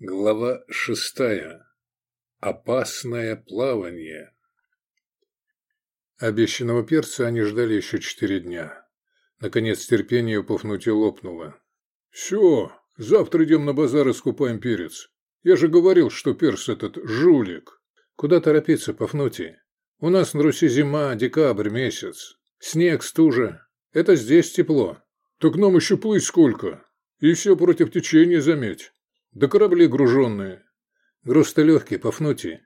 Глава шестая. Опасное плавание. Обещанного перца они ждали еще четыре дня. Наконец терпение у Пафнутия лопнуло. «Все, завтра идем на базар и скупаем перец. Я же говорил, что перц этот жулик». «Куда торопиться, Пафнутий? У нас на Руси зима, декабрь месяц. Снег, стужа. Это здесь тепло». «Так нам еще плыть сколько? И все против течения, заметь». Да корабли груженные. Груз-то легкий, Пафнутий.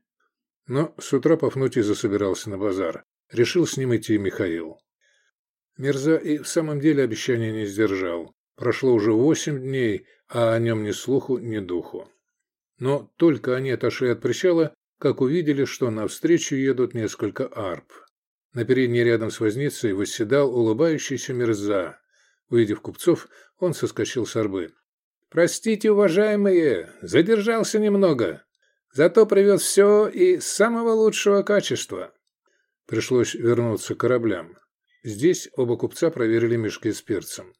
Но с утра Пафнутий засобирался на базар. Решил с ним идти Михаил. Мерза и в самом деле обещания не сдержал. Прошло уже восемь дней, а о нем ни слуху, ни духу. Но только они отошли от причала, как увидели, что навстречу едут несколько арп. На передней рядом с возницей восседал улыбающийся Мерза. Увидев купцов, он соскочил с арбы. «Простите, уважаемые, задержался немного. Зато привез все и самого лучшего качества». Пришлось вернуться к кораблям. Здесь оба купца проверили мешки с перцем.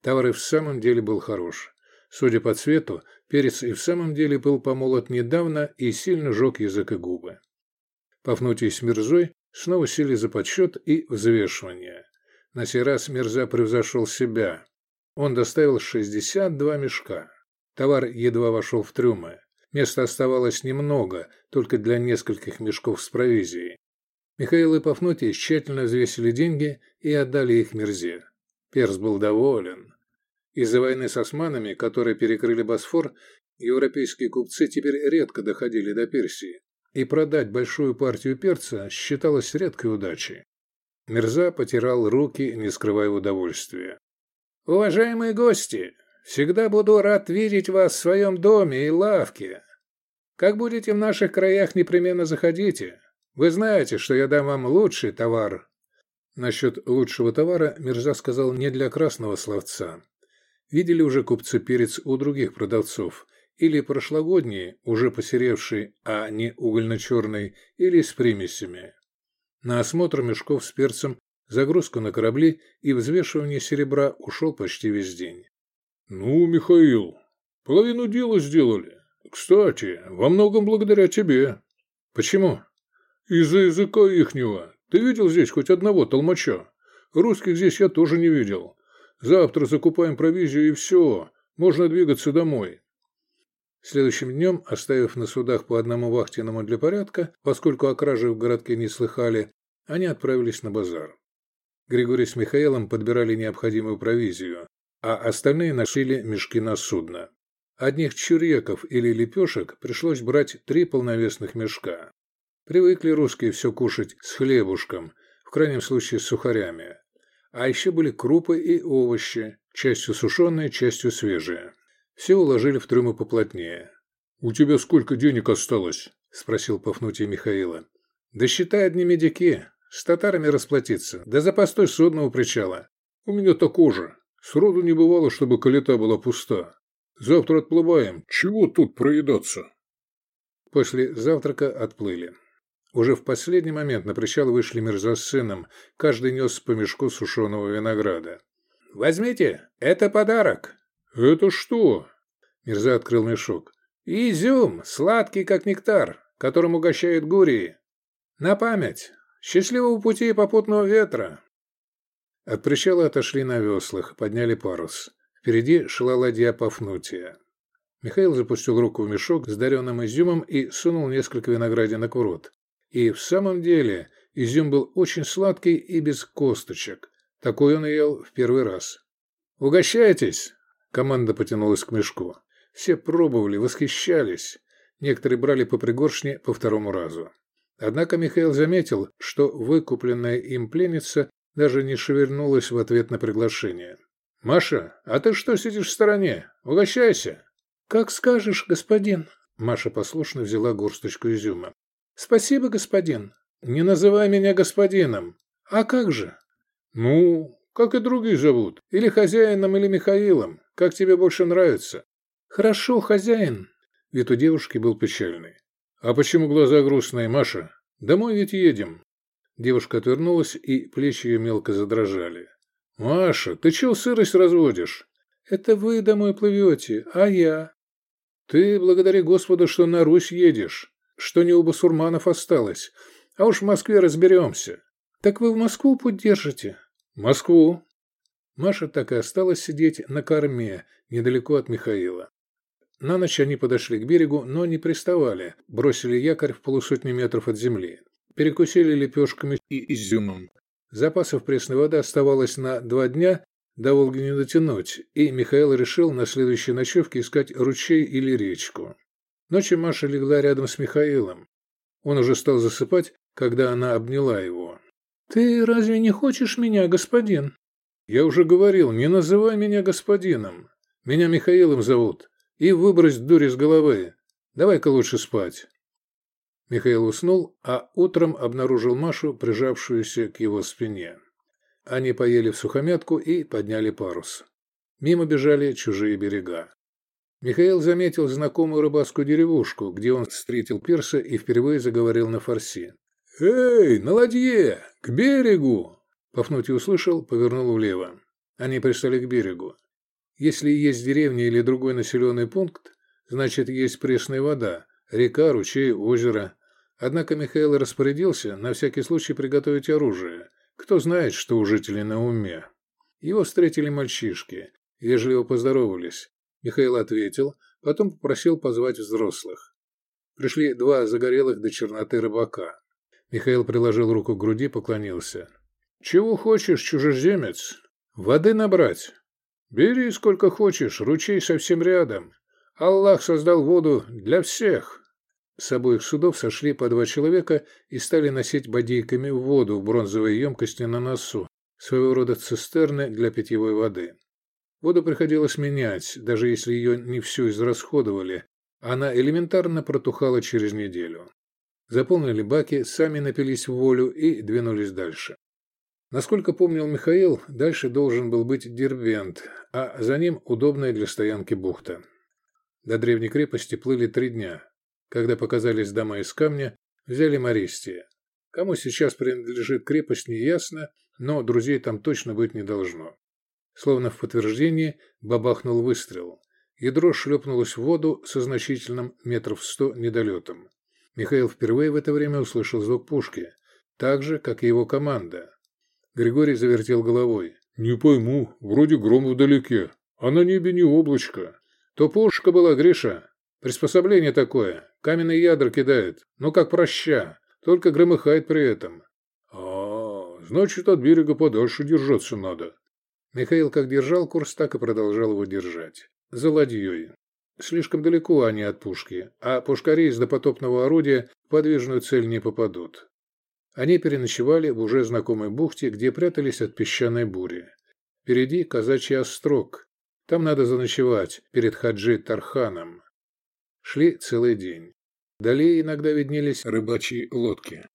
Товар и в самом деле был хорош. Судя по цвету, перец и в самом деле был помолот недавно и сильно жег язык и губы. Пафнутий с Мирзой снова сели за подсчет и взвешивание. На сей раз Мирза превзошел себя. Он доставил 62 мешка. Товар едва вошел в трюмы. Места оставалось немного, только для нескольких мешков с провизией. Михаил и Пафнутий тщательно взвесили деньги и отдали их Мерзе. Перс был доволен. Из-за войны с османами, которые перекрыли Босфор, европейские купцы теперь редко доходили до Персии, и продать большую партию перца считалось редкой удачей. Мерза потирал руки, не скрывая удовольствия. Уважаемые гости, всегда буду рад видеть вас в своем доме и лавке. Как будете в наших краях, непременно заходите. Вы знаете, что я дам вам лучший товар». Насчет лучшего товара Мирза сказал не для красного словца. Видели уже купцы перец у других продавцов, или прошлогодний, уже посеревший, а не угольно-черный, или с примесями. На осмотр мешков с перцем Загрузку на корабли и взвешивание серебра ушел почти весь день. «Ну, Михаил, половину дела сделали. Кстати, во многом благодаря тебе». «Почему?» «Из-за языка ихнего. Ты видел здесь хоть одного толмача? Русских здесь я тоже не видел. Завтра закупаем провизию и все. Можно двигаться домой». Следующим днем, оставив на судах по одному вахтенному для порядка, поскольку о краже в городке не слыхали, они отправились на базар. Григорий с Михаилом подбирали необходимую провизию, а остальные носили мешки на судно. Одних чуреков или лепешек пришлось брать три полновесных мешка. Привыкли русские все кушать с хлебушком, в крайнем случае с сухарями. А еще были крупы и овощи, частью сушеные, частью свежие. Все уложили в трюмы поплотнее. «У тебя сколько денег осталось?» – спросил Пафнутий Михаила. «Да считай одни медики. С татарами расплатиться, да за постой судна у причала. У меня такое же. Сроду не бывало, чтобы калита была пуста. Завтра отплываем. Чего тут проедаться? После завтрака отплыли. Уже в последний момент на причал вышли Мирза с сыном. Каждый нес по мешку сушеного винограда. «Возьмите, это подарок». «Это что?» Мирза открыл мешок. «Изюм, сладкий, как нектар, которым угощают гурии. На память. Счастливого пути и попутного ветра!» От причала отошли на веслах, подняли парус. Впереди шла ладья Пафнутия. Михаил запустил руку в мешок с даренным изюмом и сунул несколько виноградинок в рот. И в самом деле изюм был очень сладкий и без косточек. Такой он ел в первый раз. «Угощайтесь!» Команда потянулась к мешку. Все пробовали, восхищались. Некоторые брали по пригоршне по второму разу. Однако Михаил заметил, что выкупленная им пленница даже не шевельнулась в ответ на приглашение. «Маша, а ты что сидишь в стороне? Угощайся!» «Как скажешь, господин!» Маша послушно взяла горсточку изюма. «Спасибо, господин!» «Не называй меня господином!» «А как же?» «Ну, как и другие зовут. Или хозяином, или Михаилом. Как тебе больше нравится?» «Хорошо, хозяин!» Вид у девушки был печальный. «А почему глаза грустные, Маша? Домой ведь едем». Девушка отвернулась, и плечи ее мелко задрожали. «Маша, ты чего сырость разводишь?» «Это вы домой плывете, а я?» Ты благодари Господа, что на Русь едешь, что не у басурманов осталось, а уж в Москве разберемся. Так вы в Москву путь держите? Москву. Маша так и осталась сидеть на корме, недалеко от Михаила. На ночь они подошли к берегу, но не приставали, бросили якорь в полусотни метров от земли. Перекусили лепешками и изюмом. Запасов пресной воды оставалось на два дня, до Волги не дотянуть, и Михаил решил на следующей ночевке искать ручей или речку. Ночью Маша легла рядом с Михаилом. Он уже стал засыпать, когда она обняла его. «Ты разве не хочешь меня, господин?» «Я уже говорил, не называй меня господином. Меня Михаилом зовут. И выбрось дурь из головы. Давай-ка лучше спать». Михаил уснул, а утром обнаружил Машу, прижавшуюся к его спине. Они поели в сухомятку и подняли парус. Мимо бежали чужие берега. Михаил заметил знакомую рыбацкую деревушку, где он встретил перса и впервые заговорил на фарси. «Эй, на ладье! К берегу!» Пафнутий услышал, повернул влево. Они пристали к берегу. Если есть деревня или другой населенный пункт, значит, есть пресная вода, река, ручей, озеро. Однако Михаил распорядился на всякий случай приготовить оружие – кто знает, что у жителей на уме. Его встретили мальчишки, вежливо поздоровались. Михаил ответил, потом попросил позвать взрослых. Пришли два загорелых до черноты рыбака. Михаил приложил руку к груди, поклонился. «Чего хочешь, чужеземец? Воды набрать? Бери сколько хочешь, ручей совсем рядом. Аллах создал воду для всех». С обоих судов сошли по два человека и стали носить бодейками воду в бронзовой емкости на носу, своего рода цистерны для питьевой воды. Воду приходилось менять, даже если ее не всю израсходовали, она элементарно протухала через неделю. Заполнили баки, сами напились в волю и двинулись дальше. Насколько помнил Михаил, дальше должен был быть Дербент, а за ним удобная для стоянки бухта. До древней крепости плыли три дня, когда показались дома из камня, взяли Мористия. Кому сейчас принадлежит крепость, не ясно, но друзей там точно быть не должно. Словно в подтверждение бабахнул выстрел. Ядро шлепнулось в воду со значительным метров сто недолетом. Михаил впервые в это время услышал звук пушки, так же, как и его команда. Григорий завертел головой. «Не пойму, вроде гром вдалеке, а на небе не облачко». «То пушка была, Гриша. Приспособление такое. Каменные ядра кидает. Ну, как проща. Только громыхает при этом. А, значит, от берега подальше держаться надо. Михаил как держал курс, так и продолжал его держать. За ладьей. Слишком далеко они от пушки, а пушкари из допотопного орудия подвижную цель не попадут. Они переночевали в уже знакомой бухте, где прятались от песчаной бури. Впереди казачий острог. Там надо заночевать перед Хаджи Тарханом. Шли целый день. Далее иногда виднелись рыбачьи лодки.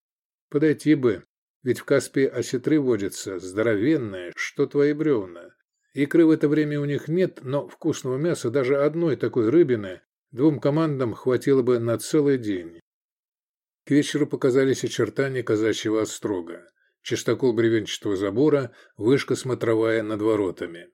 Подойти бы, ведь в Каспе осетры водятся, здоровенные, что твои бревна. Икры в это время у них нет, но вкусного мяса даже одной такой рыбины двум командам хватило бы на целый день. К вечеру показались очертания казачьего острога. Чистокол бревенчатого забора, вышка смотровая над воротами.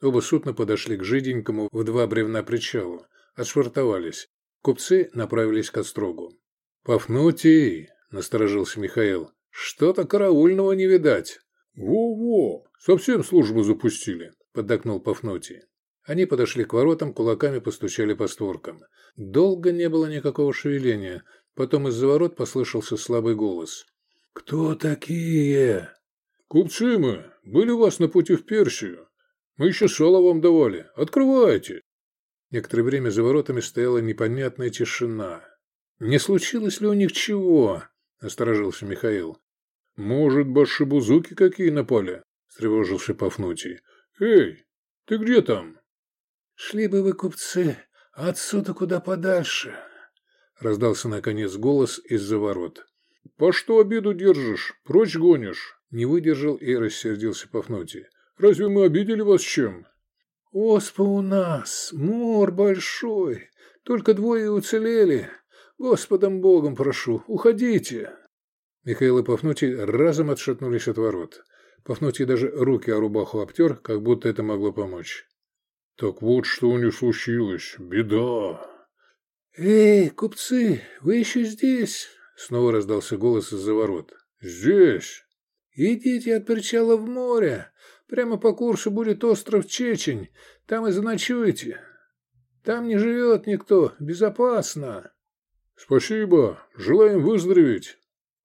Оба судна подошли к жиденькому в два бревна причалу, отшвартовались, Купцы направились к острогу. «Пафнутий!» – насторожился Михаил. «Что-то караульного не видать». «Во-во! Совсем службу запустили», – поддакнул Пафнутий. Они подошли к воротам, кулаками постучали по створкам. Долго не было никакого шевеления. Потом из-за ворот послышался слабый голос. «Кто такие?» «Купцы мы. Были у вас на пути в Персию. Мы еще сало вам давали. Открывайте!» Некоторое время за воротами стояла непонятная тишина. «Не случилось ли у них чего?» – насторожился Михаил. «Может, башибузуки какие напали?» – встревожился Пафнутий. «Эй, ты где там?» «Шли бы вы, купцы, отсюда куда подальше!» – раздался, наконец, голос из-за ворот. «По что обиду держишь? Прочь гонишь?» – не выдержал и рассердился Пафнутий. «Разве мы обидели вас чем?» Оспа у нас, мор большой, только двое уцелели. Господом Богом прошу, уходите. Михаил и Пафнутий разом отшатнулись от ворот. Пафнутий даже руки о рубаху обтер, как будто это могло помочь. «Так вот, что у них случилось. Беда!» «Эй, купцы, вы еще здесь?» Снова раздался голос из-за ворот. «Здесь!» «Идите от причала в море. Прямо по курсу будет остров Чечень. Там и заночуете. Там не живет никто. Безопасно». «Спасибо. Желаем выздороветь».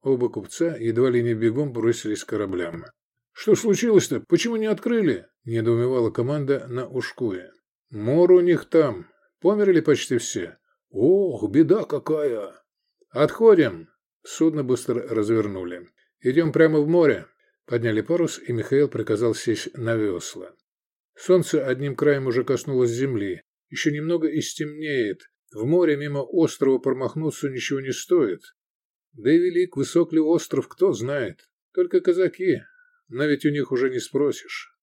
Оба купца едва ли не бегом бросились к кораблям. «Что случилось-то? Почему не открыли?» – недоумевала команда на Ушкуе. «Мор у них там. Померли почти все». «Ох, беда какая!» «Отходим!» Судно быстро развернули. «Идем прямо в море!» Подняли парус, и Михаил приказал сесть на весла. Солнце одним краем уже коснулось земли. Еще немного и стемнеет. В море мимо острова промахнуться ничего не стоит. Да и велик, высок ли остров, кто знает. Только казаки. Но ведь у них уже не спросишь.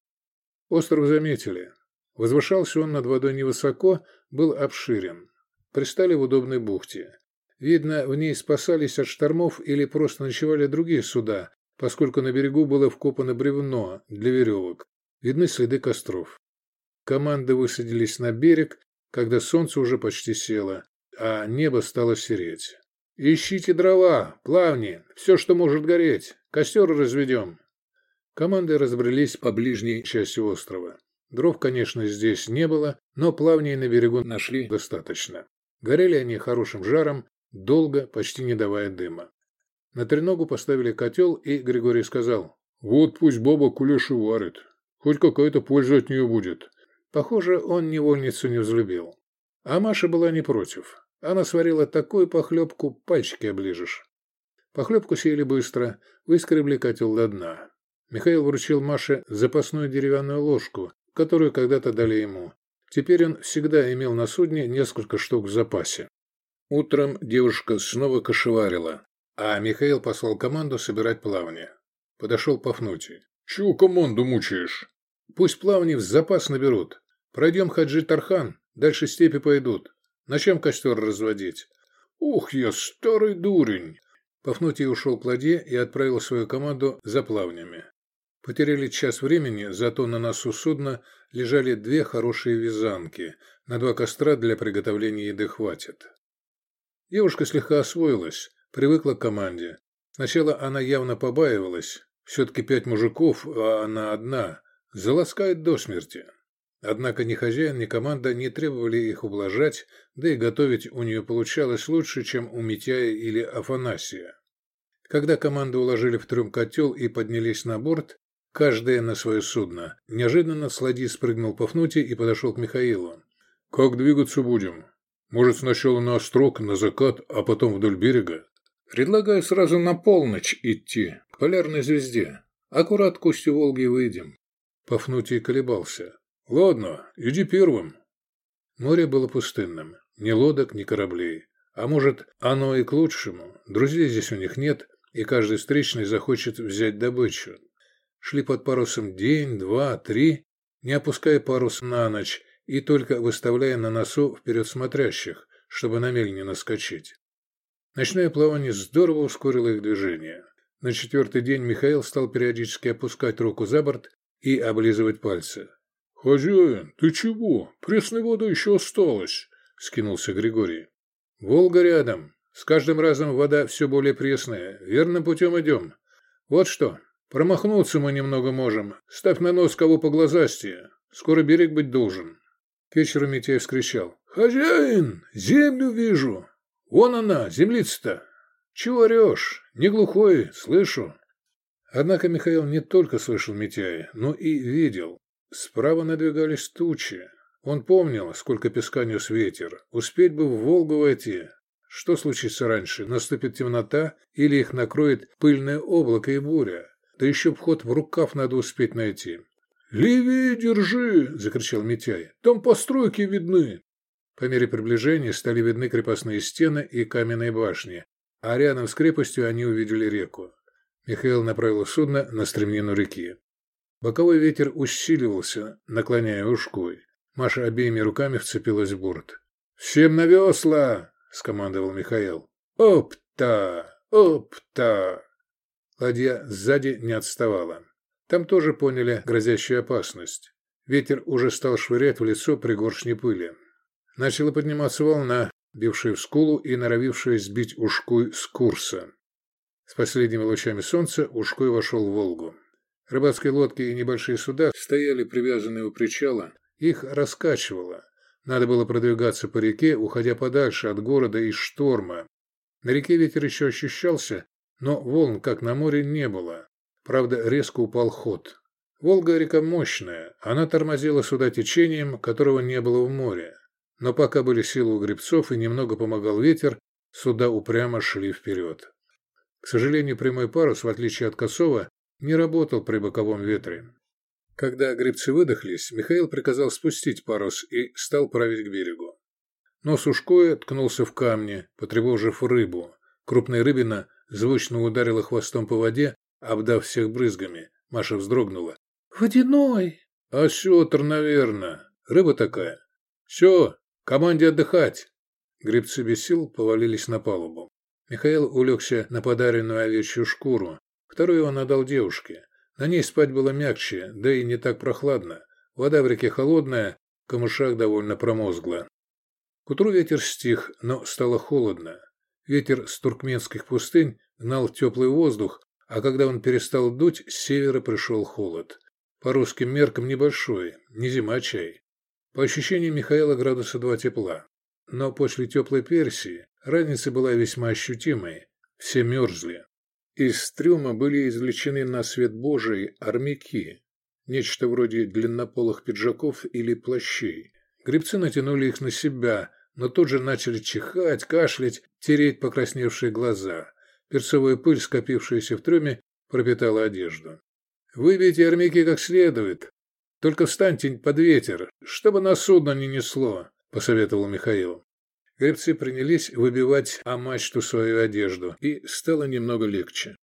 Остров заметили. Возвышался он над водой невысоко, был обширен. Пристали в удобной бухте. Видно, в ней спасались от штормов или просто ночевали другие суда, поскольку на берегу было вкопано бревно для веревок. Видны следы костров. Команды высадились на берег, когда солнце уже почти село, а небо стало сереть. «Ищите дрова, плавни, все, что может гореть. Костер разведем». Команды разбрелись по ближней части острова. Дров, конечно, здесь не было, но плавней на берегу нашли достаточно. Горели они хорошим жаром, долго, почти не давая дыма. На треногу поставили котел, и Григорий сказал, «Вот пусть баба кулеш и варит. Хоть какая-то польза от нее будет». Похоже, он невольницу не взлюбил. А Маша была не против. Она сварила такую похлебку, пальчики оближешь. Похлебку съели быстро, выскребли котел до дна. Михаил вручил Маше запасную деревянную ложку, которую когда-то дали ему. Теперь он всегда имел на судне несколько штук в запасе. Утром девушка снова кошеварила, а Михаил послал команду собирать плавни. Подошел Пафнутий. «Чего команду мучаешь?» «Пусть плавни в запас наберут. Пройдем Хаджи Тархан, дальше степи пойдут. На чем костер разводить?» «Ух, я старый дурень!» Пафнутий ушел к ладье и отправил свою команду за плавнями. Потеряли час времени, зато на носу судна лежали две хорошие вязанки. На два костра для приготовления еды хватит. Девушка слегка освоилась, привыкла к команде. Сначала она явно побаивалась. Все-таки пять мужиков, а она одна. Заласкает до смерти. Однако ни хозяин, ни команда не требовали их ублажать, да и готовить у нее получалось лучше, чем у Митяя или Афанасия. Когда команду уложили в трюм котел и поднялись на борт, каждая на свое судно, неожиданно с ладьи спрыгнул Пафнутий и подошел к Михаилу. «Как двигаться будем?» Может, сначала на острог, на закат, а потом вдоль берега? Предлагаю сразу на полночь идти, к полярной звезде. Аккурат к устью Волги выйдем. Пафнутий колебался. Ладно, иди первым. Море было пустынным. Ни лодок, ни кораблей. А может, оно и к лучшему. Друзей здесь у них нет, и каждый встречный захочет взять добычу. Шли под парусом день, два, три, не опуская парус на ночь, и только выставляя на носу вперед смотрящих, чтобы на мель не наскочить. Ночное плавание здорово ускорило их движение. На четвертый день Михаил стал периодически опускать руку за борт и облизывать пальцы. «Хозяин, ты чего? Пресной воды еще осталось», — скинулся Григорий. «Волга рядом. С каждым разом вода все более пресная. Верным путем идем. Вот что, промахнуться мы немного можем. Ставь на нос кого по глазастее. Скоро берег быть должен». К вечеру Митяй вскричал. «Хозяин, землю вижу! Вон она, землица-то! Чего орешь? Не глухой, слышу!» Однако Михаил не только слышал Митяя, но и видел. Справа надвигались тучи. Он помнил, сколько песка нес ветер. Успеть бы в Волгу войти. Что случится раньше? Наступит темнота или их накроет пыльное облако и буря? Да еще вход в рукав надо успеть найти. «Левее держи!» – закричал Митяй. «Там постройки видны!» По мере приближения стали видны крепостные стены и каменные башни, а рядом с крепостью они увидели реку. Михаил направил судно на стремнину реки. Боковой ветер усиливался, наклоняя ушкой. Маша обеими руками вцепилась в борт. «Всем на весла!» – скомандовал Михаил. «Опта! Опта!» Ладья сзади не отставала. Там тоже поняли грозящую опасность. Ветер уже стал швырять в лицо пригоршни пыли. Начала подниматься волна, бившая в скулу и норовившая сбить Ушкуй с курса. С последними лучами солнца Ушкуй вошел в Волгу. Рыбацкие лодки и небольшие суда стояли привязанные у причала, их раскачивало. Надо было продвигаться по реке, уходя подальше от города и шторма. На реке ветер еще ощущался, но волн, как на море, не было. Правда, резко упал ход. Волга река мощная, она тормозила суда течением, которого не было в море. Но пока были силы у гребцов и немного помогал ветер, суда упрямо шли вперед. К сожалению, прямой парус, в отличие от косого, не работал при боковом ветре. Когда гребцы выдохлись, Михаил приказал спустить парус и стал править к берегу. Нос ушкоя ткнулся в камни, потревожив рыбу. Крупная рыбина звучно ударила хвостом по воде, обдав всех брызгами. Маша вздрогнула. «Водяной!» «Осетр, наверное. Рыба такая. Все, команде отдыхать!» Гребцы без сил повалились на палубу. Михаил улегся на подаренную овечью шкуру. Вторую он отдал девушке. На ней спать было мягче, да и не так прохладно. Вода в реке холодная, в камышах довольно промозгла. К утру ветер стих, но стало холодно. Ветер с туркменских пустынь гнал теплый воздух, а когда он перестал дуть, с севера пришел холод. По русским меркам небольшой, не зима чай. По ощущениям Михаила градуса два тепла. Но после теплой Персии разница была весьма ощутимой. Все мерзли. Из трюма были извлечены на свет Божий армяки, нечто вроде длиннополых пиджаков или плащей. Гребцы натянули их на себя, но тут же начали чихать, кашлять, тереть покрасневшие глаза. Перцовая пыль, скопившаяся в трюме, пропитала одежду. «Выбейте армяки как следует. Только встаньте под ветер, чтобы на судно не несло», – посоветовал Михаил. Гребцы принялись выбивать о мачту свою одежду, и стало немного легче.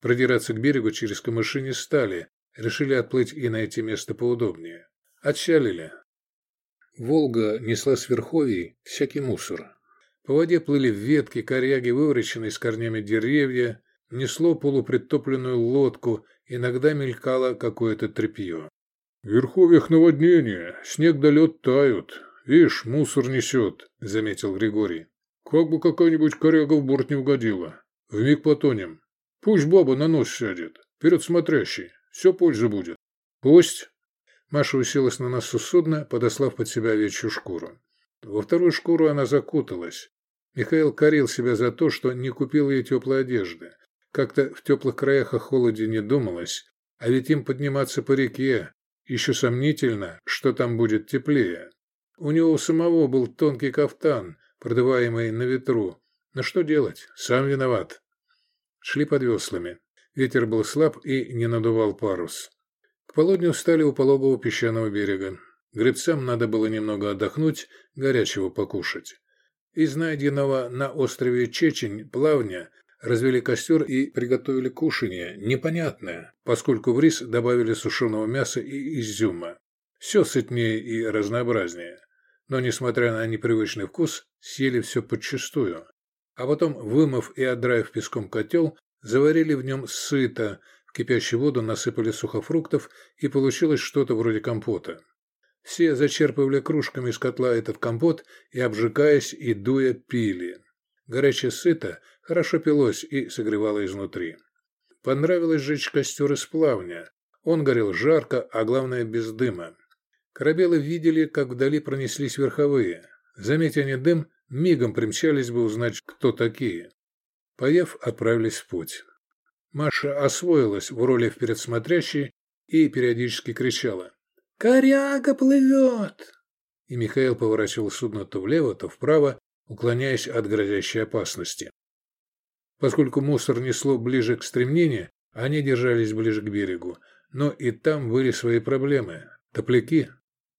Продираться к берегу через камыши не стали, решили отплыть и найти место поудобнее. Отчалили. Волга несла с верховий всякий мусор. По воде плыли ветки, коряги, вывороченные с корнями деревья, несло полупритопленную лодку, иногда мелькало какое-то тряпье. «В верховьях наводнение, снег да лед тают. Видишь, мусор несет», — заметил Григорий. «Как бы какая-нибудь коряга в борт не угодила. Вмиг потонем. Пусть баба на нос сядет, перед смотрящей. Все польза будет». «Пусть», Маша уселась на носу судна, подослав под себя овечью шкуру. Во вторую шкуру она закуталась. Михаил корил себя за то, что не купил ей теплой одежды. Как-то в теплых краях о холоде не думалось, а ведь им подниматься по реке. Еще сомнительно, что там будет теплее. У него самого был тонкий кафтан, продаваемый на ветру. Но что делать? Сам виноват. Шли под веслами. Ветер был слаб и не надувал парус. К полудню встали у пологого песчаного берега. Гребцам надо было немного отдохнуть, горячего покушать. Из найденного на острове Чечень плавня развели костер и приготовили кушанье, непонятное, поскольку в рис добавили сушеного мяса и изюма. Все сытнее и разнообразнее. Но, несмотря на непривычный вкус, съели все подчистую. А потом, вымыв и отдраив песком котел, заварили в нем сыто, в кипящую воду насыпали сухофруктов, и получилось что-то вроде компота. Все зачерпывали кружками из котла этот компот и, обжигаясь и дуя, пили. Горячее сыто хорошо пилось и согревало изнутри. Понравилось жечь костер из плавня. Он горел жарко, а главное без дыма. Корабелы видели, как вдали пронеслись верховые. Заметя они дым, мигом примчались бы узнать, кто такие. Поев, отправились в путь. Маша освоилась в роли вперед смотрящей и периодически кричала. «Коряга плывет!» И Михаил поворачивал судно то влево, то вправо, уклоняясь от грозящей опасности. Поскольку мусор несло ближе к стремнению, они держались ближе к берегу, но и там были свои проблемы. Топляки.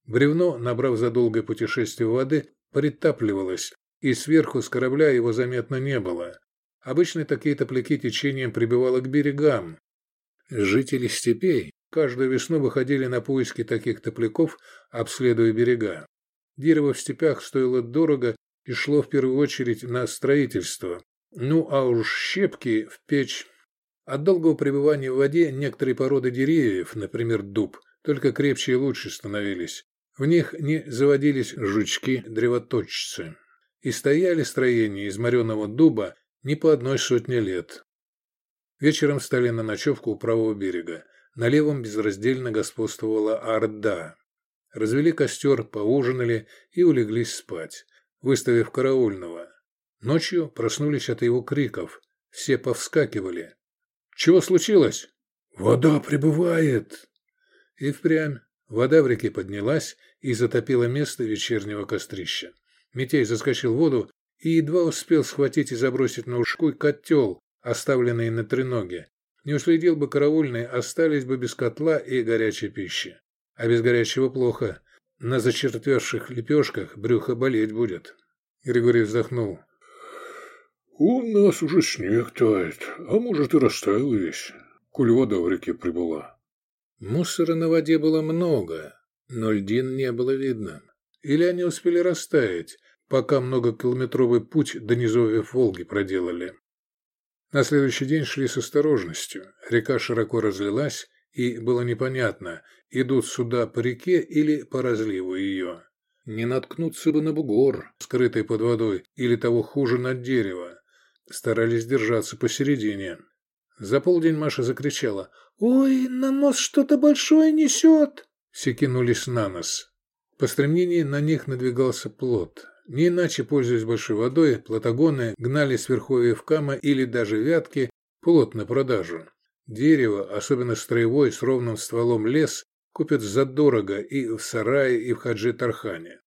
Бревно, набрав за долгое путешествие воды, притапливалось, и сверху с корабля его заметно не было. Обычно такие топляки течением прибывало к берегам. Жители степей каждую весну выходили на поиски таких топляков, обследуя берега. Дерево в степях стоило дорого и шло в первую очередь на строительство. Ну а уж щепки в печь. От долгого пребывания в воде некоторые породы деревьев, например, дуб, только крепче и лучше становились. В них не заводились жучки-древоточцы. И стояли строения из мореного дуба не по одной сотне лет. Вечером стали на ночевку у правого берега. На левом безраздельно господствовала Орда. Развели костер, поужинали и улеглись спать, выставив караульного. Ночью проснулись от его криков. Все повскакивали. «Чего случилось?» «Вода прибывает!» И впрямь вода в реке поднялась и затопила место вечернего кострища. Митей заскочил в воду и едва успел схватить и забросить на ушкуй котел, оставленный на треноге. Не уследил бы караульный, остались бы без котла и горячей пищи. А без горячего плохо. На зачертвевших лепешках брюхо болеть будет. Григорий вздохнул. «У нас уже снег тает, а может и растаял весь, коль вода в реке прибыла». Мусора на воде было много, но льдин не было видно. Или они успели растаять, пока многокилометровый путь до низовьев Волги проделали. На следующий день шли с осторожностью. Река широко разлилась, и было непонятно, идут сюда по реке или по разливу ее. Не наткнуться бы на бугор, скрытый под водой, или того хуже на дерево. Старались держаться посередине. За полдень Маша закричала «Ой, на нос что-то большое несет!» Все кинулись на нос. По стремнении на них надвигался плод. Не иначе, пользуясь большой водой, платагоны гнали с верховьев кама или даже вятки плод на продажу. Дерево, особенно строевой с ровным стволом лес, купят задорого и в сарае, и в хаджи-тархане.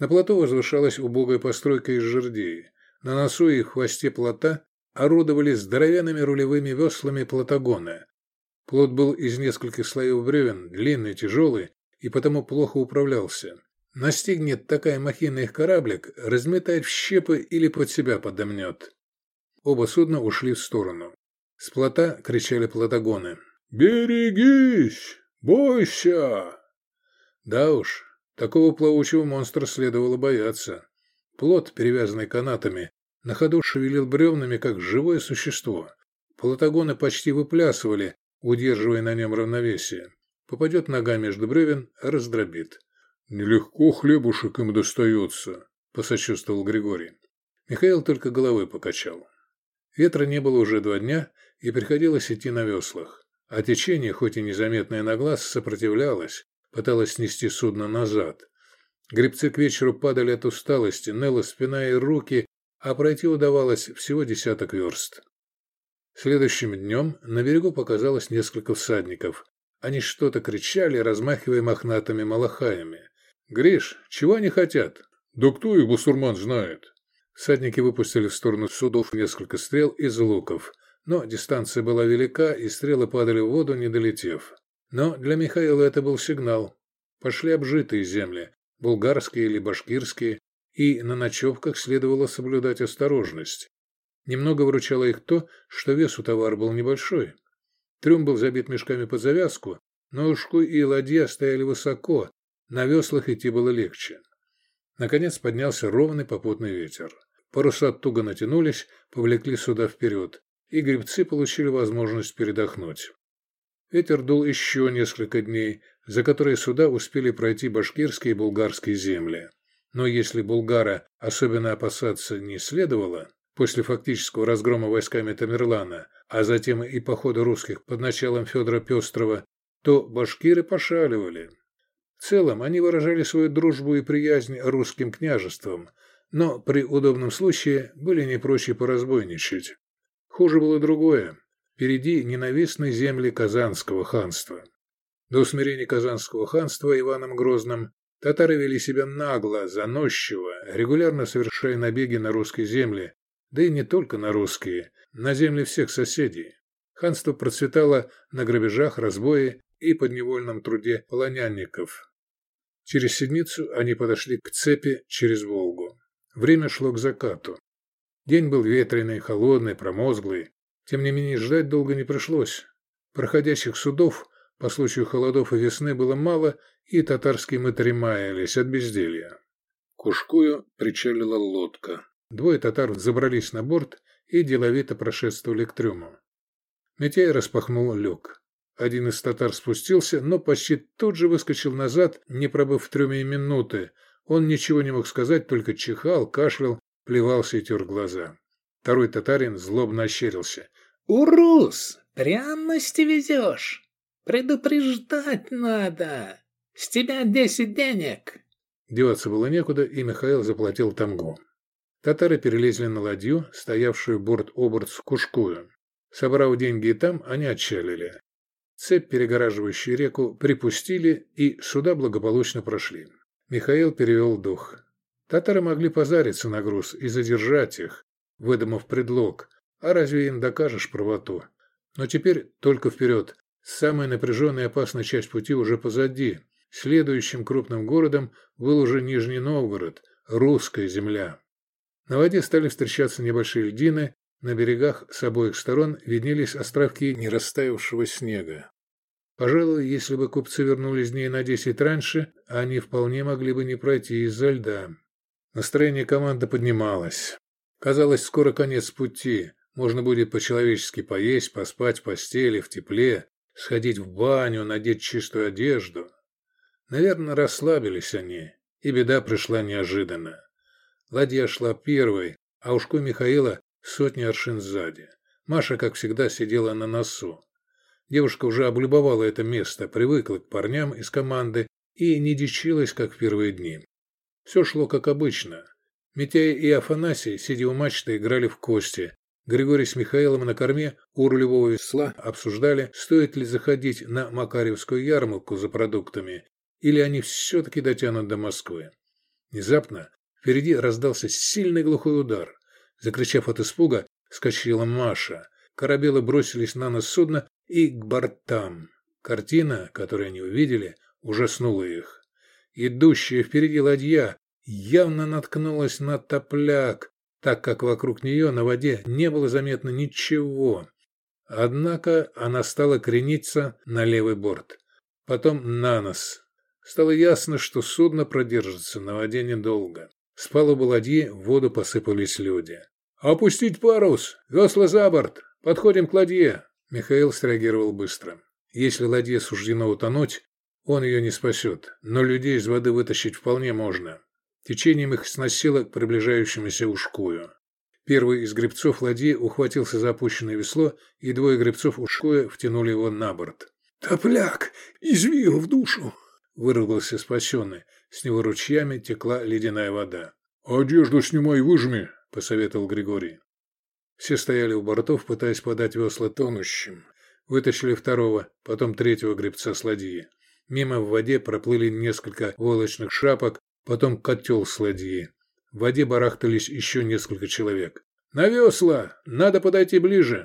На плато возвышалась убогая постройка из жердей. На носу и хвосте плота орудовали здоровенными рулевыми веслами платагоны. Плот был из нескольких слоев бревен, длинный, тяжелый, и потому плохо управлялся. Настигнет такая махина их кораблик, разметает в щепы или под себя подомнет. Оба судна ушли в сторону. С плота кричали платагоны. «Берегись! Бойся!» Да уж, такого плавучего монстра следовало бояться. Плот, перевязанный канатами, на ходу шевелил бревнами, как живое существо. Платагоны почти выплясывали, удерживая на нем равновесие. Попадет нога между бревен, раздробит. «Нелегко хлебушек им достается», – посочувствовал Григорий. Михаил только головой покачал. Ветра не было уже два дня, и приходилось идти на веслах. А течение, хоть и незаметное на глаз, сопротивлялось, пыталось снести судно назад. Гребцы к вечеру падали от усталости, ныла спина и руки, а пройти удавалось всего десяток верст. Следующим днем на берегу показалось несколько всадников. Они что-то кричали, размахивая мохнатыми малахаями. «Гриш, чего они хотят?» «Да кто их, бусурман, знает?» Всадники выпустили в сторону судов несколько стрел из луков, но дистанция была велика, и стрелы падали в воду, не долетев. Но для Михаила это был сигнал. Пошли обжитые земли, булгарские или башкирские, и на ночевках следовало соблюдать осторожность. Немного выручало их то, что вес у товара был небольшой. Трюм был забит мешками под завязку, но ушку и ладья стояли высоко, на веслах идти было легче. Наконец поднялся ровный попутный ветер. Паруса туго натянулись, повлекли суда вперед, и гребцы получили возможность передохнуть. Ветер дул еще несколько дней, за которые суда успели пройти башкирские и булгарские земли. Но если Булгара особенно опасаться не следовало, после фактического разгрома войсками Тамерлана, а затем и похода русских под началом Федора Пестрова, то башкиры пошаливали. В целом они выражали свою дружбу и приязнь русским княжествам, но при удобном случае были не прочь поразбойничать. Хуже было другое. Впереди ненавистные земли Казанского ханства. До усмирения Казанского ханства Иваном Грозным татары вели себя нагло, заносчиво, регулярно совершая набеги на русские земли, да и не только на русские, на земли всех соседей. Ханство процветало на грабежах, разбое и подневольном труде полонянников. Через седмицу они подошли к цепи через Волгу. Время шло к закату. День был ветреный, холодный, промозглый. Тем не менее, ждать долго не пришлось. Проходящих судов по случаю холодов и весны было мало, и татарские мытари маялись от безделья. К Ушкую причалила лодка. Двое татар забрались на борт и деловито прошествовали к трюму. Митяй распахнул люк. Один из татар спустился, но почти тут же выскочил назад, не пробыв в трюме минуты. Он ничего не мог сказать, только чихал, кашлял, плевался и тер глаза. Второй татарин злобно ощерился. «Урус, пряности везешь? Предупреждать надо! С тебя десять денег!» Деваться было некуда, и Михаил заплатил тамгу. Татары перелезли на ладью, стоявшую борт-оборт с Кушкую. Собрав деньги и там, они отчалили. Цепь, перегораживающую реку, припустили и суда благополучно прошли. Михаил перевел дух. Татары могли позариться на груз и задержать их, выдумав предлог. А разве им докажешь правоту? Но теперь только вперед. Самая напряженная и опасная часть пути уже позади. Следующим крупным городом был уже Нижний Новгород, русская земля. На воде стали встречаться небольшие льдины, на берегах с обоих сторон виднелись островки нерастаявшего снега. Пожалуй, если бы купцы вернулись дней на десять раньше, они вполне могли бы не пройти из-за льда. Настроение команды поднималось. Казалось, скоро конец пути. Можно будет по-человечески поесть, поспать в постели, в тепле, сходить в баню, надеть чистую одежду. Наверное, расслабились они, и беда пришла неожиданно. Ладья шла первой, а ушко Михаила сотни аршин сзади. Маша, как всегда, сидела на носу. Девушка уже облюбовала это место, привыкла к парням из команды и не дичилась, как в первые дни. Все шло как обычно. Митяй и Афанасий, сидя у мачты, играли в кости. Григорий с Михаилом на корме у рулевого весла обсуждали, стоит ли заходить на Макаревскую ярмарку за продуктами, или они все-таки дотянут до Москвы. Внезапно впереди раздался сильный глухой удар. Закричав от испуга, скочила Маша. Корабелы бросились на нас судно и к бортам. Картина, которую они увидели, ужаснула их. Идущая впереди ладья явно наткнулась на топляк, так как вокруг нее на воде не было заметно ничего. Однако она стала крениться на левый борт, потом на нос. Стало ясно, что судно продержится на воде недолго. С палубы ладьи в воду посыпались люди. «Опустить парус! Весла за борт! Подходим к ладье!» Михаил среагировал быстро. Если ладье суждено утонуть, он ее не спасет, но людей из воды вытащить вполне можно. Течением их сносило к приближающемуся ушкую. Первый из гребцов ладьи ухватился за опущенное весло, и двое гребцов ушкуя втянули его на борт. «Топляк! Извил в душу!» – выругался спасенный. С него ручьями текла ледяная вода. «Одежду снимай и выжми», – посоветовал Григорий. Все стояли у бортов, пытаясь подать весла тонущим. Вытащили второго, потом третьего гребца с ладьи. Мимо в воде проплыли несколько волочных шапок, потом котел с ладьи. В воде барахтались еще несколько человек. «На весла! Надо подойти ближе!»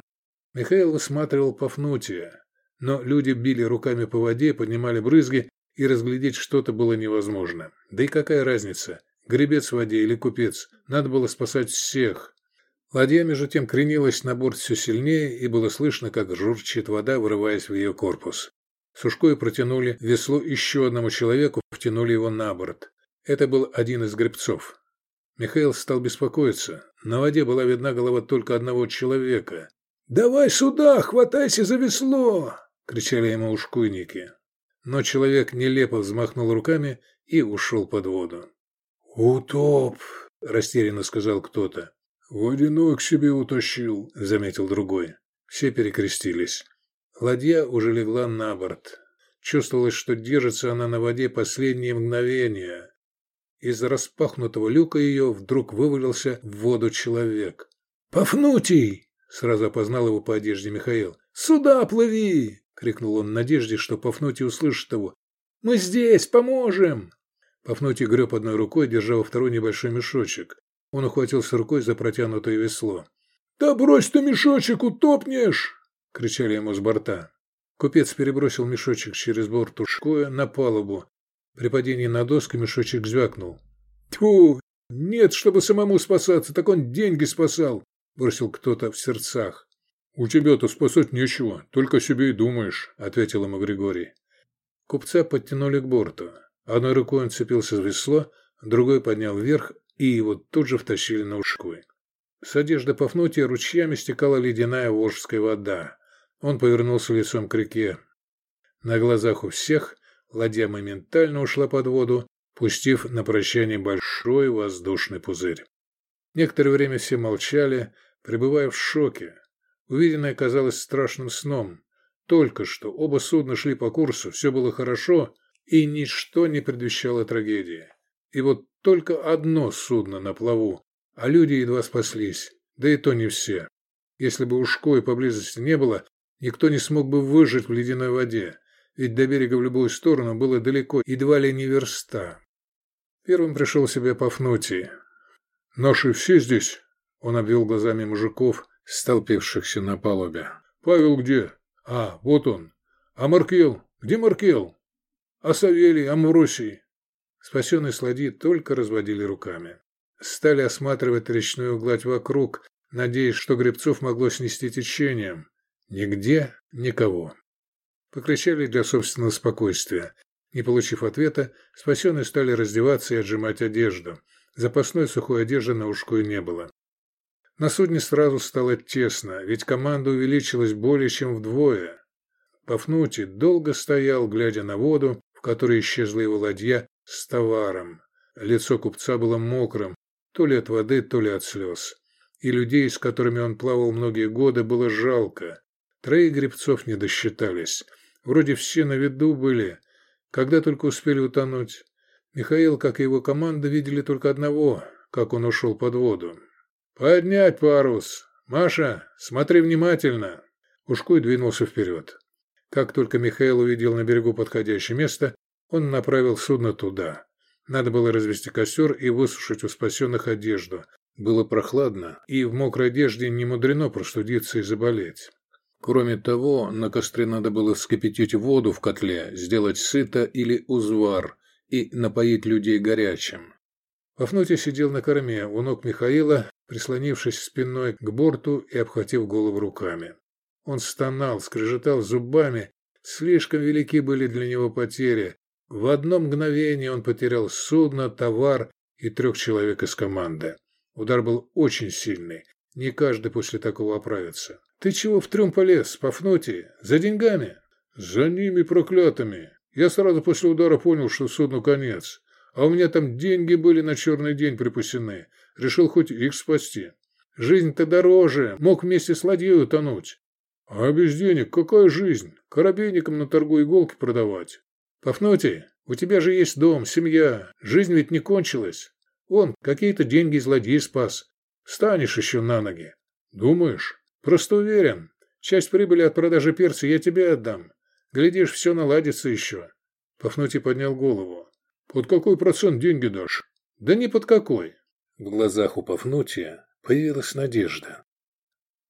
Михаил высматривал Пафнутия, но люди били руками по воде, поднимали брызги, и разглядеть что-то было невозможно. Да и какая разница, гребец в воде или купец, надо было спасать всех. Ладья, между тем, кренилась на борт все сильнее, и было слышно, как журчит вода, вырываясь в ее корпус. Сушкой протянули весло еще одному человеку, втянули его на борт. Это был один из гребцов. Михаил стал беспокоиться. На воде была видна голова только одного человека. «Давай сюда, хватайся за весло!» — кричали ему ушкуйники. Но человек нелепо взмахнул руками и ушел под воду. «Утоп!» – растерянно сказал кто-то. «Водяной к себе утащил», – заметил другой. Все перекрестились. Ладья уже легла на борт. Чувствовалось, что держится она на воде последние мгновения. Из распахнутого люка ее вдруг вывалился в воду человек. «Пафнутий!» – сразу опознал его по одежде Михаил. «Сюда плыви!» – крикнул он в надежде, что Пафнутий услышит его. «Мы здесь, поможем!» Пафнутий греб одной рукой, держа во второй небольшой мешочек. Он ухватился рукой за протянутое весло. «Да брось ты мешочек, утопнешь!» – кричали ему с борта. Купец перебросил мешочек через борт ушкоя на палубу. При падении на доску мешочек звякнул. «Тьфу! Нет, чтобы самому спасаться, так он деньги спасал!» – бросил кто-то в сердцах. «У тебя-то спасать нечего, только себе и думаешь», – ответил ему Григорий. Купца подтянули к борту. Одной рукой он цепился в весло, другой поднял вверх, и его тут же втащили на ушкой. С одежды Пафнутия ручьями стекала ледяная волжская вода. Он повернулся лицом к реке. На глазах у всех ладья моментально ушла под воду, пустив на прощание большой воздушный пузырь. Некоторое время все молчали, пребывая в шоке. Увиденное казалось страшным сном. Только что оба судна шли по курсу, все было хорошо, и ничто не предвещало трагедии. И вот только одно судно на плаву, а люди едва спаслись, да и то не все. Если бы Ушко и поблизости не было, никто не смог бы выжить в ледяной воде, ведь до берега в любую сторону было далеко, едва ли не верста. Первым пришел себе Пафнутий. «Наши все здесь?» Он обвел глазами мужиков, столпившихся на палубе. «Павел где? А, вот он. А Маркел? Где Маркел? А Савелий, Амвросий?» Спасенные сладьи только разводили руками. Стали осматривать речную гладь вокруг, надеясь, что гребцов могло снести течением. Нигде никого. Покричали для собственного спокойствия. Не получив ответа, спасенные стали раздеваться и отжимать одежду. Запасной сухой одежды на ушку не было. На судне сразу стало тесно, ведь команда увеличилась более чем вдвое. Пафнутий долго стоял, глядя на воду, в которой исчезла его ладья с товаром. Лицо купца было мокрым, то ли от воды, то ли от слез. И людей, с которыми он плавал многие годы, было жалко. Троих гребцов не досчитались. Вроде все на виду были, когда только успели утонуть. Михаил, как и его команда, видели только одного, как он ушел под воду. «Поднять парус! Маша, смотри внимательно!» Ушкуй двинулся вперед. Как только Михаил увидел на берегу подходящее место, он направил судно туда. Надо было развести костер и высушить у спасенных одежду. Было прохладно, и в мокрой одежде не мудрено простудиться и заболеть. Кроме того, на костре надо было вскипятить воду в котле, сделать сыто или узвар и напоить людей горячим. Пафнутий сидел на корме у ног Михаила, прислонившись спиной к борту и обхватив голову руками. Он стонал, скрежетал зубами, слишком велики были для него потери. В одно мгновение он потерял судно, товар и трех человек из команды. Удар был очень сильный, не каждый после такого оправится. «Ты чего в трюм полез, Пафнутий? За деньгами?» «За ними проклятыми. Я сразу после удара понял, что судну конец. А у меня там деньги были на черный день припасены. Решил хоть их спасти. Жизнь-то дороже. Мог вместе с ладьей утонуть. А без денег какая жизнь? Коробейникам на торгу иголки продавать. Пафнутий, у тебя же есть дом, семья. Жизнь ведь не кончилась. Он какие-то деньги злодей спас. Станешь еще на ноги. Думаешь? Просто уверен. Часть прибыли от продажи перца я тебе отдам. Глядишь, все наладится еще. Пафнутий поднял голову. Под какой процент деньги дашь? Да не под какой. В глазах у Пафнутия появилась надежда.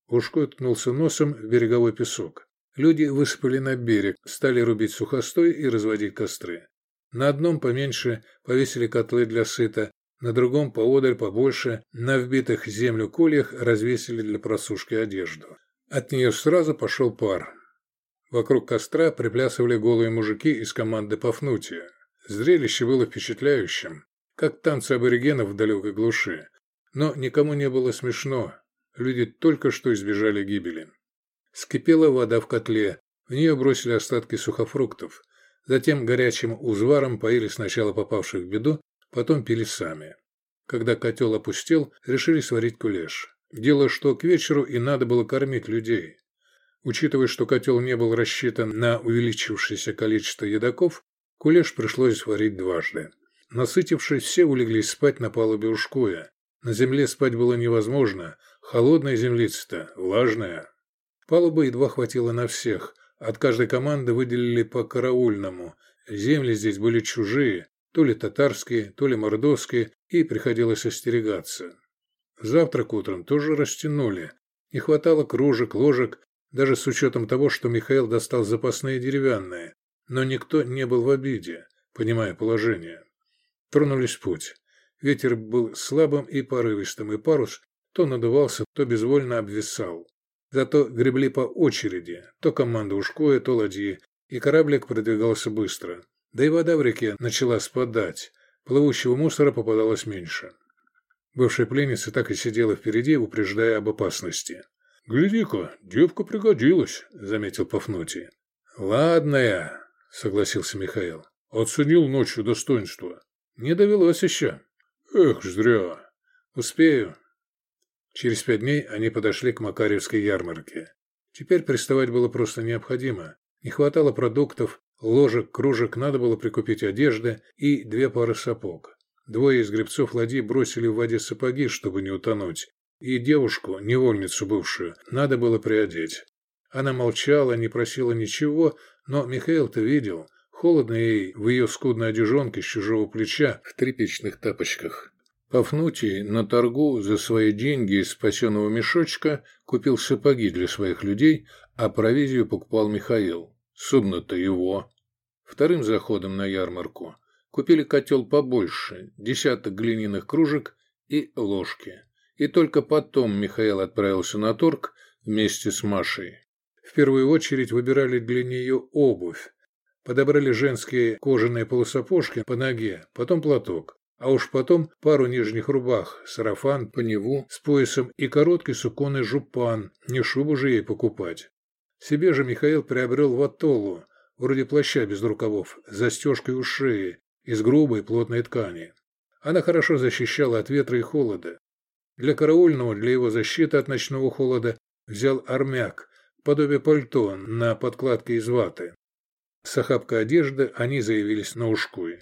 Ушко ткнулся носом в береговой песок. Люди высыпали на берег, стали рубить сухостой и разводить костры. На одном поменьше повесили котлы для сыта, на другом поодаль побольше, на вбитых землю кольях развесили для просушки одежду. От нее сразу пошел пар. Вокруг костра приплясывали голые мужики из команды Пафнутия. Зрелище было впечатляющим, как танцы аборигенов в далекой глуши. Но никому не было смешно. Люди только что избежали гибели. Скипела вода в котле, в нее бросили остатки сухофруктов. Затем горячим узваром поили сначала попавших в беду, потом пили сами. Когда котел опустел, решили сварить кулеш. Дело, что к вечеру и надо было кормить людей. Учитывая, что котел не был рассчитан на увеличившееся количество едоков, кулеш пришлось варить дважды. Насытившись, все улеглись спать на палубе ушкуя. На земле спать было невозможно, холодная землица-то, влажная. Палуба едва хватило на всех, от каждой команды выделили по караульному. Земли здесь были чужие, то ли татарские, то ли мордовские, и приходилось остерегаться. Завтрак утром тоже растянули. Не хватало кружек, ложек, даже с учетом того, что Михаил достал запасные деревянные. Но никто не был в обиде, понимая положение. Тронулись в путь. Ветер был слабым и порывистым, и парус то надувался, то безвольно обвисал. Зато гребли по очереди, то команда ушкоя, то ладьи, и кораблик продвигался быстро. Да и вода в реке начала спадать, плывущего мусора попадалось меньше. Бывшая пленница так и сидела впереди, упреждая об опасности. «Гляди-ка, девка пригодилась», — заметил Пафнутий. «Ладная, согласился Михаил. Оценил ночью достоинство. Не довелось еще. Эх, зря. Успею. Через пять дней они подошли к Макаревской ярмарке. Теперь приставать было просто необходимо. Не хватало продуктов, ложек, кружек, надо было прикупить одежды и две пары сапог. Двое из гребцов ладьи бросили в воде сапоги, чтобы не утонуть, и девушку, невольницу бывшую, надо было приодеть. Она молчала, не просила ничего, но Михаил-то видел, холодно ей в ее скудной одежонке с чужого плеча в тряпичных тапочках. Пафнутий на торгу за свои деньги из спасенного мешочка купил сапоги для своих людей, а провизию покупал Михаил. Судно-то его. Вторым заходом на ярмарку купили котел побольше, десяток глиняных кружек и ложки. И только потом Михаил отправился на торг вместе с Машей. В первую очередь выбирали для нее обувь. Подобрали женские кожаные полусапожки по ноге, потом платок. А уж потом пару нижних рубах, сарафан по неву с поясом и короткий суконный жупан, не шубу же ей покупать. Себе же Михаил приобрел ватолу, вроде плаща без рукавов, с застежкой у шеи, из грубой плотной ткани. Она хорошо защищала от ветра и холода. Для караульного, для его защиты от ночного холода, взял армяк, подобие пальто на подкладке из ваты. С охапкой одежды они заявились на Ушкуй.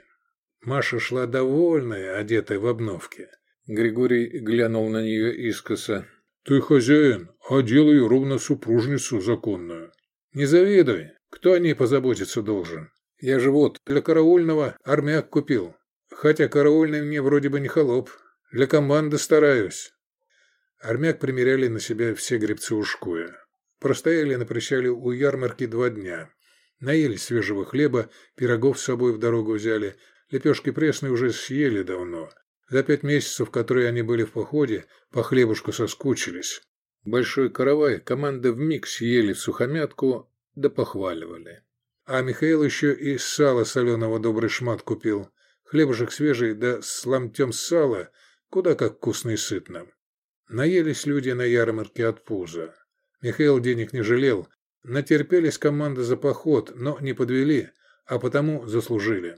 Маша шла довольная, одетая в обновке. Григорий глянул на нее искоса. «Ты хозяин, а делай ровно супружницу законную». «Не завидуй. Кто о ней позаботиться должен? Я же вот для караульного армяк купил. Хотя караульный мне вроде бы не холоп. Для команды стараюсь». Армяк примеряли на себя все гребцы Ушкуя. Простояли на причале у ярмарки два дня. Наелись свежего хлеба, пирогов с собой в дорогу взяли, лепешки пресные уже съели давно. За пять месяцев, которые они были в походе, по хлебушку соскучились. Большой каравай команды вмиг съели в сухомятку, да похваливали. А Михаил еще и сала соленого добрый шмат купил. Хлебушек свежий, да с ломтем сала, куда как вкусно и сытно. Наелись люди на ярмарке от пуза. Михаил денег не жалел. Натерпелись команды за поход, но не подвели, а потому заслужили.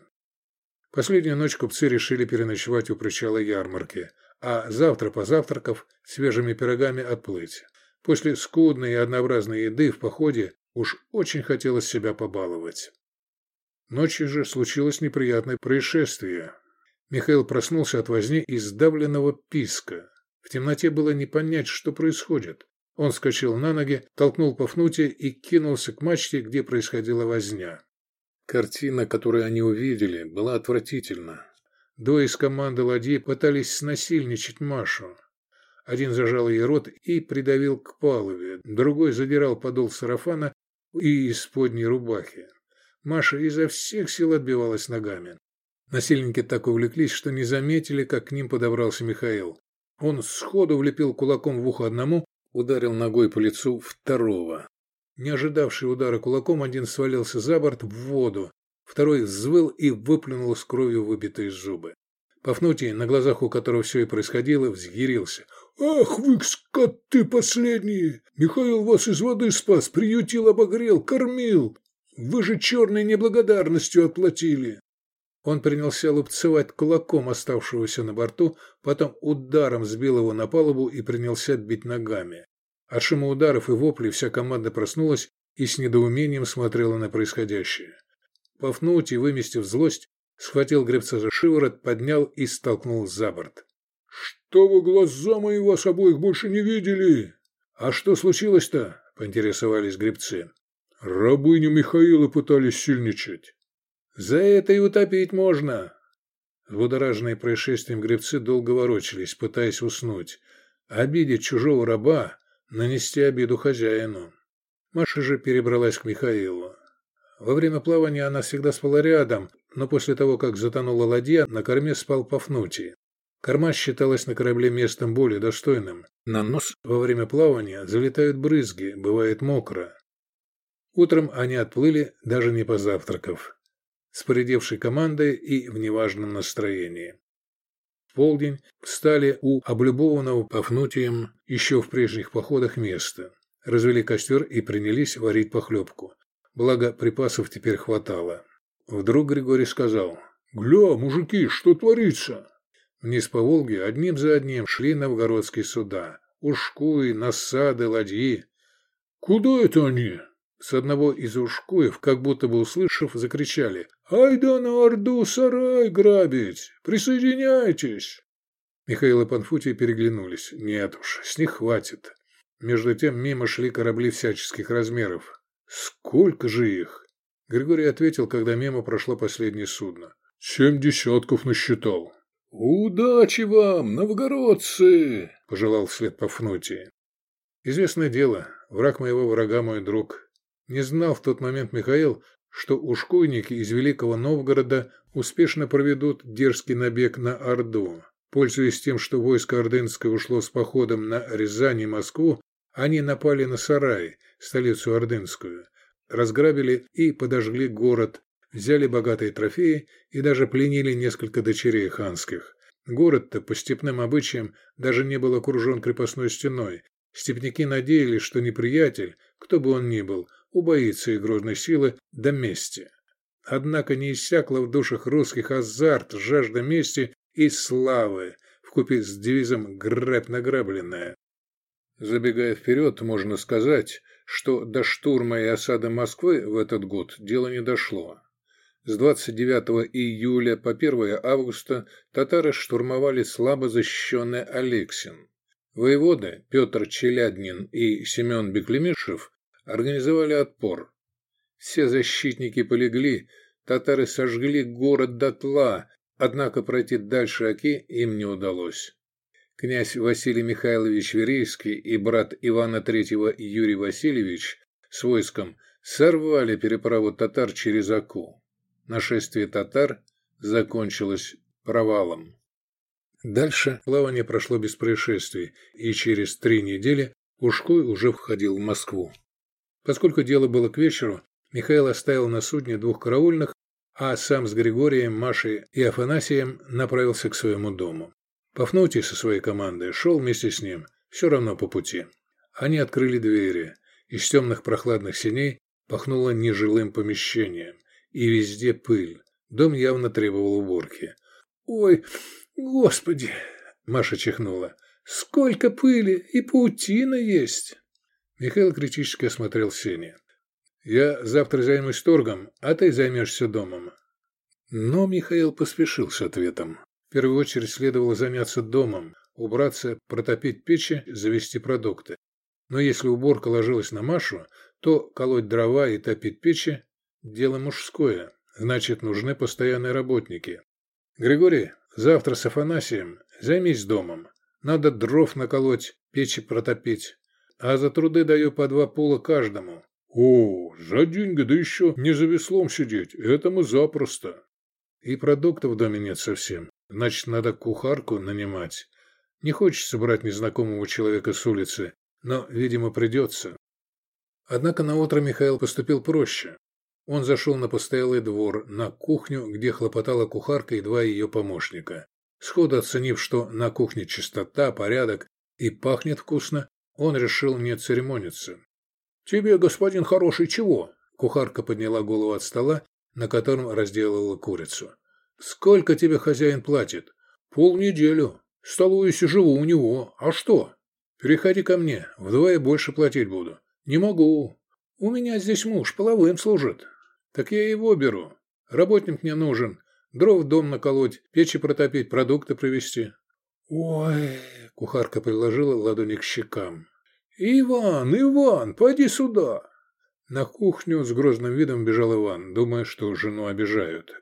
Последнюю ночь купцы решили переночевать у причала ярмарки, а завтра, позавтракав, свежими пирогами отплыть. После скудной и однообразной еды в походе уж очень хотелось себя побаловать. Ночью же случилось неприятное происшествие. Михаил проснулся от возни и сдавленного писка. В темноте было не понять, что происходит. Он вскочил на ноги, толкнул Пафнутия и кинулся к мачте, где происходила возня. Картина, которую они увидели, была отвратительна. Двое из команды ладьи пытались снасильничать Машу. Один зажал ей рот и придавил к палубе, другой задирал подол сарафана и исподней рубахи. Маша изо всех сил отбивалась ногами. Насильники так увлеклись, что не заметили, как к ним подобрался Михаил. Он сходу влепил кулаком в ухо одному, ударил ногой по лицу второго. Не ожидавший удара кулаком, один свалился за борт в воду, второй взвыл и выплюнул с кровью выбитые зубы. Пафнутий, на глазах у которого все и происходило, взъярился. «Ах вы, скоты последние! Михаил вас из воды спас, приютил, обогрел, кормил! Вы же черной неблагодарностью отплатили!» Он принялся лупцевать кулаком оставшегося на борту, потом ударом сбил его на палубу и принялся бить ногами. От шума ударов и воплей вся команда проснулась и с недоумением смотрела на происходящее. Пафнутий, выместив злость, схватил гребца за шиворот, поднял и столкнул за борт. «Что вы, глаза мои, вас обоих больше не видели?» «А что случилось-то?» – поинтересовались гребцы. «Рабыню Михаила пытались сильничать». За это и утопить можно. Взбудораженные происшествием гребцы долго ворочались, пытаясь уснуть. Обидеть чужого раба – нанести обиду хозяину. Маша же перебралась к Михаилу. Во время плавания она всегда спала рядом, но после того, как затонула ладья, на корме спал Пафнутий. Корма считалась на корабле местом более достойным. На нос во время плавания залетают брызги, бывает мокро. Утром они отплыли, даже не позавтракав с поредевшей командой и в неважном настроении. В полдень встали у облюбованного Пафнутием еще в прежних походах места, развели костер и принялись варить похлебку. благо припасов теперь хватало. Вдруг Григорий сказал «Гля, мужики, что творится?» Вниз по Волге одним за одним шли новгородские суда. Ушкуи, насады, ладьи. «Куда это они?» С одного из ушкуев, как будто бы услышав, закричали «Ай да на Орду сарай грабить! Присоединяйтесь!» Михаил и Панфутий переглянулись. Нет уж, с них хватит. Между тем мимо шли корабли всяческих размеров. Сколько же их? Григорий ответил, когда мимо прошло последнее судно. Семь десятков насчитал. «Удачи вам, новгородцы!» – пожелал вслед Пафнутий. Известное дело, враг моего врага мой друг. Не знал в тот момент Михаил, что ушкуйники из Великого Новгорода успешно проведут дерзкий набег на Орду. Пользуясь тем, что войско Ордынское ушло с походом на Рязань и Москву, они напали на Сарай, столицу Ордынскую, разграбили и подожгли город, взяли богатые трофеи и даже пленили несколько дочерей ханских. Город-то по степным обычаям даже не был окружен крепостной стеной. Степняки надеялись, что неприятель, кто бы он ни был, убоится их грозной силы до мести. Однако не иссякла в душах русских азарт, жажда мести и славы, вкупе с девизом «грабь награбленное». Забегая вперед, можно сказать, что до штурма и осады Москвы в этот год дело не дошло. С 29 июля по 1 августа татары штурмовали слабо защищенный Алексин. Воеводы Петр Челяднин и Семен Беклемишев организовали отпор. Все защитники полегли, татары сожгли город дотла, однако пройти дальше Оки им не удалось. Князь Василий Михайлович Верейский и брат Ивана III Юрий Васильевич с войском сорвали переправу татар через Оку. Нашествие татар закончилось провалом. Дальше плавание прошло без происшествий, и через три недели Ушкуй уже входил в Москву. Поскольку дело было к вечеру, Михаил оставил на судне двух караульных, а сам с Григорием, Машей и Афанасием направился к своему дому. Пафнутий со своей командой шел вместе с ним, все равно по пути. Они открыли двери. Из темных прохладных синей пахнуло нежилым помещением. И везде пыль. Дом явно требовал уборки. «Ой, господи!» – Маша чихнула. «Сколько пыли! И паутина есть!» Михаил критически осмотрел Сеня. «Я завтра займусь торгом, а ты займешься домом». Но Михаил поспешил с ответом. В первую очередь следовало заняться домом, убраться, протопить печи, завести продукты. Но если уборка ложилась на Машу, то колоть дрова и топить печи – дело мужское, значит, нужны постоянные работники. Григорий, завтра с Афанасием займись домом. Надо дров наколоть, печи протопить а за труды даю по два пула каждому». «О, за деньги, да еще не за веслом сидеть, это мы запросто». «И продуктов в доме нет совсем, значит, надо кухарку нанимать. Не хочется брать незнакомого человека с улицы, но, видимо, придется». Однако на утро Михаил поступил проще. Он зашел на постоялый двор, на кухню, где хлопотала кухарка и два ее помощника. Сходу оценив, что на кухне чистота, порядок и пахнет вкусно, он решил не церемониться. «Тебе, господин хороший, чего?» Кухарка подняла голову от стола, на котором разделала курицу. «Сколько тебе хозяин платит?» «Полнеделю. Столуюсь и живу у него. А что?» «Переходи ко мне. Вдвое больше платить буду». «Не могу. У меня здесь муж, половым служит». «Так я его беру. Работник мне нужен. Дров в дом наколоть, печи протопить, продукты привезти». «Ой!» — кухарка приложила ладони к щекам. «Иван, Иван, пойди сюда!» На кухню с грозным видом бежал Иван, думая, что жену обижают.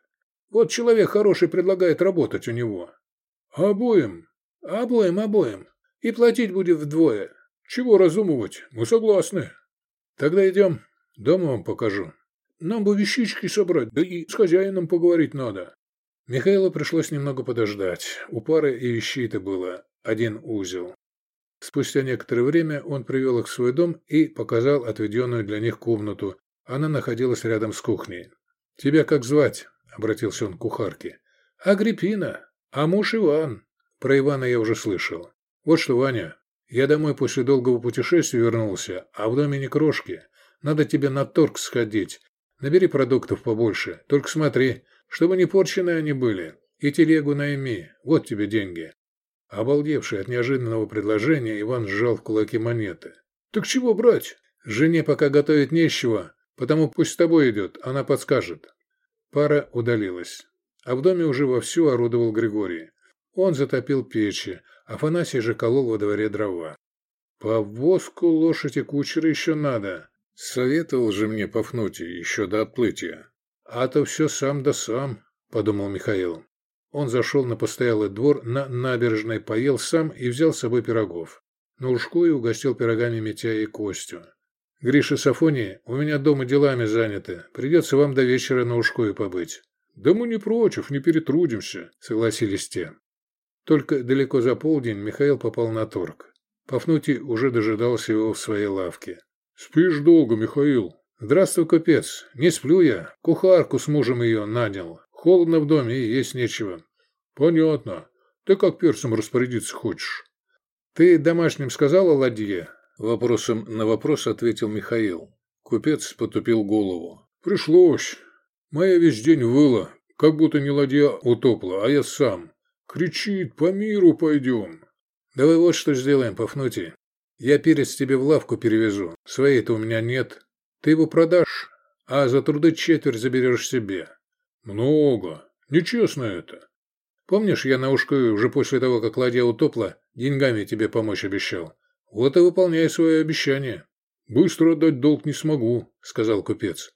«Вот человек хороший предлагает работать у него». «Обоим?» «Обоим, обоим. И платить будет вдвое». «Чего разумывать? Мы согласны». «Тогда идем. Дома вам покажу. Нам бы вещички собрать, да и с хозяином поговорить надо». Михаилу пришлось немного подождать. У пары и вещей-то было один узел. Спустя некоторое время он привел их в свой дом и показал отведенную для них комнату. Она находилась рядом с кухней. «Тебя как звать?» – обратился он к кухарке. «Агриппина. А муж Иван. Про Ивана я уже слышал. Вот что, Ваня, я домой после долгого путешествия вернулся, а в доме не крошки. Надо тебе на торг сходить. Набери продуктов побольше. Только смотри, чтобы не порченые они были. И телегу найми. Вот тебе деньги». Обалдевший от неожиданного предложения, Иван сжал в кулаки монеты. «Так чего брать? Жене пока готовить нечего, потому пусть с тобой идет, она подскажет». Пара удалилась. А в доме уже вовсю орудовал Григорий. Он затопил печи, Афанасий же колол во дворе дрова. «По воску лошадь и кучера еще надо», — советовал же мне Пафнутий еще до отплытия. «А то все сам да сам», — подумал Михаил. Он зашел на постоялый двор, на набережной поел сам и взял с собой пирогов. На ушку и угостил пирогами Митя и Костю. «Гриша Сафоний, у меня дома делами заняты. Придется вам до вечера на ушкую побыть». «Да мы не против, не перетрудимся», — согласились те. Только далеко за полдень Михаил попал на торг. Пафнутий уже дожидался его в своей лавке. «Спишь долго, Михаил?» «Здравствуй, купец. Не сплю я. Кухарку с мужем ее нанял. Холодно в доме и есть нечего». «Понятно. Ты как перцем распорядиться хочешь?» «Ты домашним сказал о ладье?» Вопросом на вопрос ответил Михаил. Купец потупил голову. «Пришлось. Моя весь день выла, как будто не ладья утопла, а я сам. Кричит, по миру пойдем. Давай вот что сделаем, Пафнутий. Я перец тебе в лавку перевезу. Своей-то у меня нет. Ты его продашь, а за труды четверть заберешь себе. Много. Нечестно это. Помнишь, я на ушко уже после того, как ладья утопла, деньгами тебе помочь обещал? Вот и выполняй свое обещание. Быстро отдать долг не смогу, сказал купец.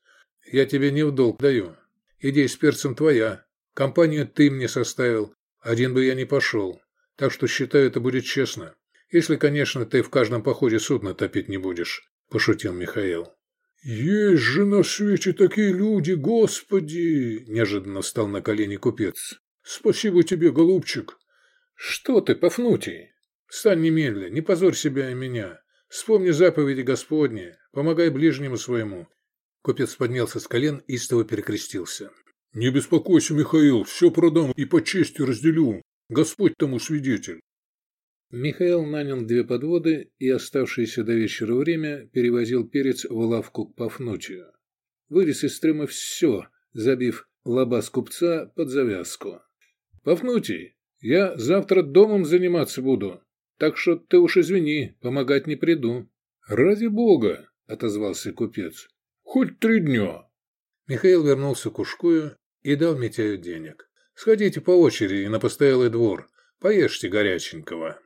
Я тебе не в долг даю. Идея с перцем твоя. Компанию ты мне составил, один бы я не пошел, так что считаю, это будет честно. Если, конечно, ты в каждом походе судно топить не будешь», – пошутил Михаил. «Есть же на свете такие люди, господи!» – неожиданно встал на колени купец. «Спасибо тебе, голубчик!» «Что ты, Пафнутий? Встань немедля, не позорь себя и меня. Вспомни заповеди Господни, помогай ближнему своему». Купец поднялся с колен и истово перекрестился. «Не беспокойся, Михаил, все продам и по чести разделю. Господь тому свидетель». Михаил нанял две подводы и оставшееся до вечера время перевозил перец в лавку к Пафнутию. Вырез из стрыма все, забив лобас купца под завязку. «Пафнутий, я завтра домом заниматься буду, так что ты уж извини, помогать не приду». «Ради бога!» — отозвался купец. «Хоть три дня». Михаил вернулся к Ушкую и дал Митяю денег. «Сходите по очереди на постоялый двор, поешьте горяченького».